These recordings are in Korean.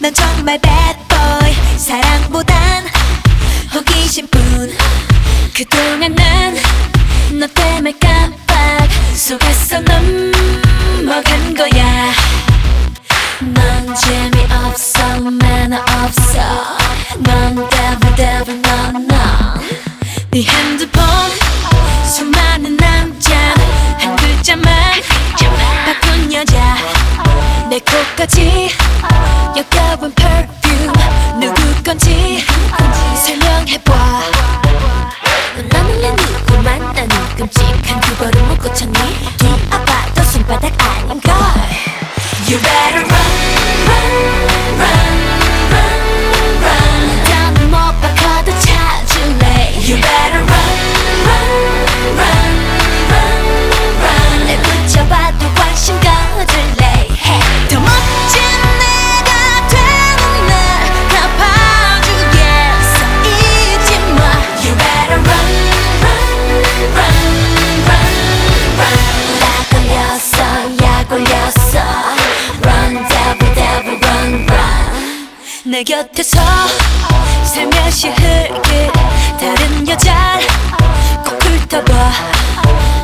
넌 정말 bad boy. 사랑보단 호기심뿐. 그동안 난너 때문에 깜빡 속았어. 넘어간 거야? 넌 재미없어. 매너 없어. 넌 내 코까지 역겨운 perfume 누구 건지 설명해봐. 넌 몰래 누구 만 나는 끔찍한 그거를 못 고쳤니? 뒤아파도 손바닥 아닌걸. You better run, 내 곁에서 살며시 흘게 다른 여자 꼭 훑어봐.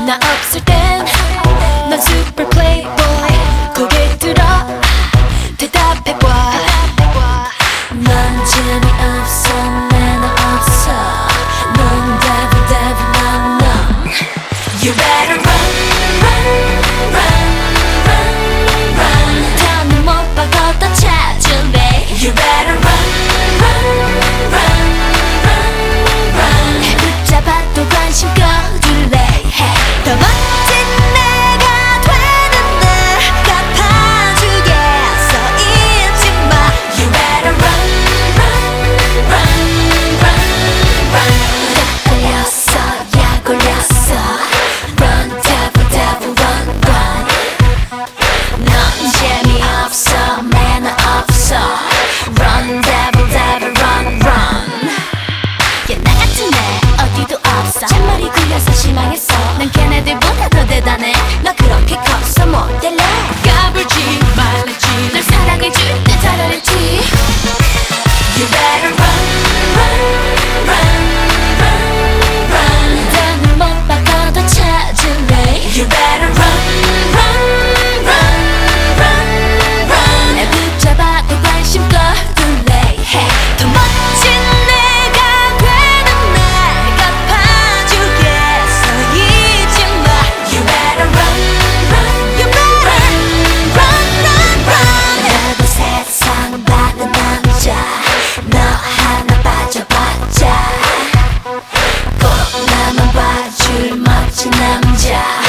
나 없을 땐넌 super playboy. 고개 들어 대답해봐. 넌 재미없어 매너 없어. 넌 devil 넌넌 You better run run run. てたね。 남자.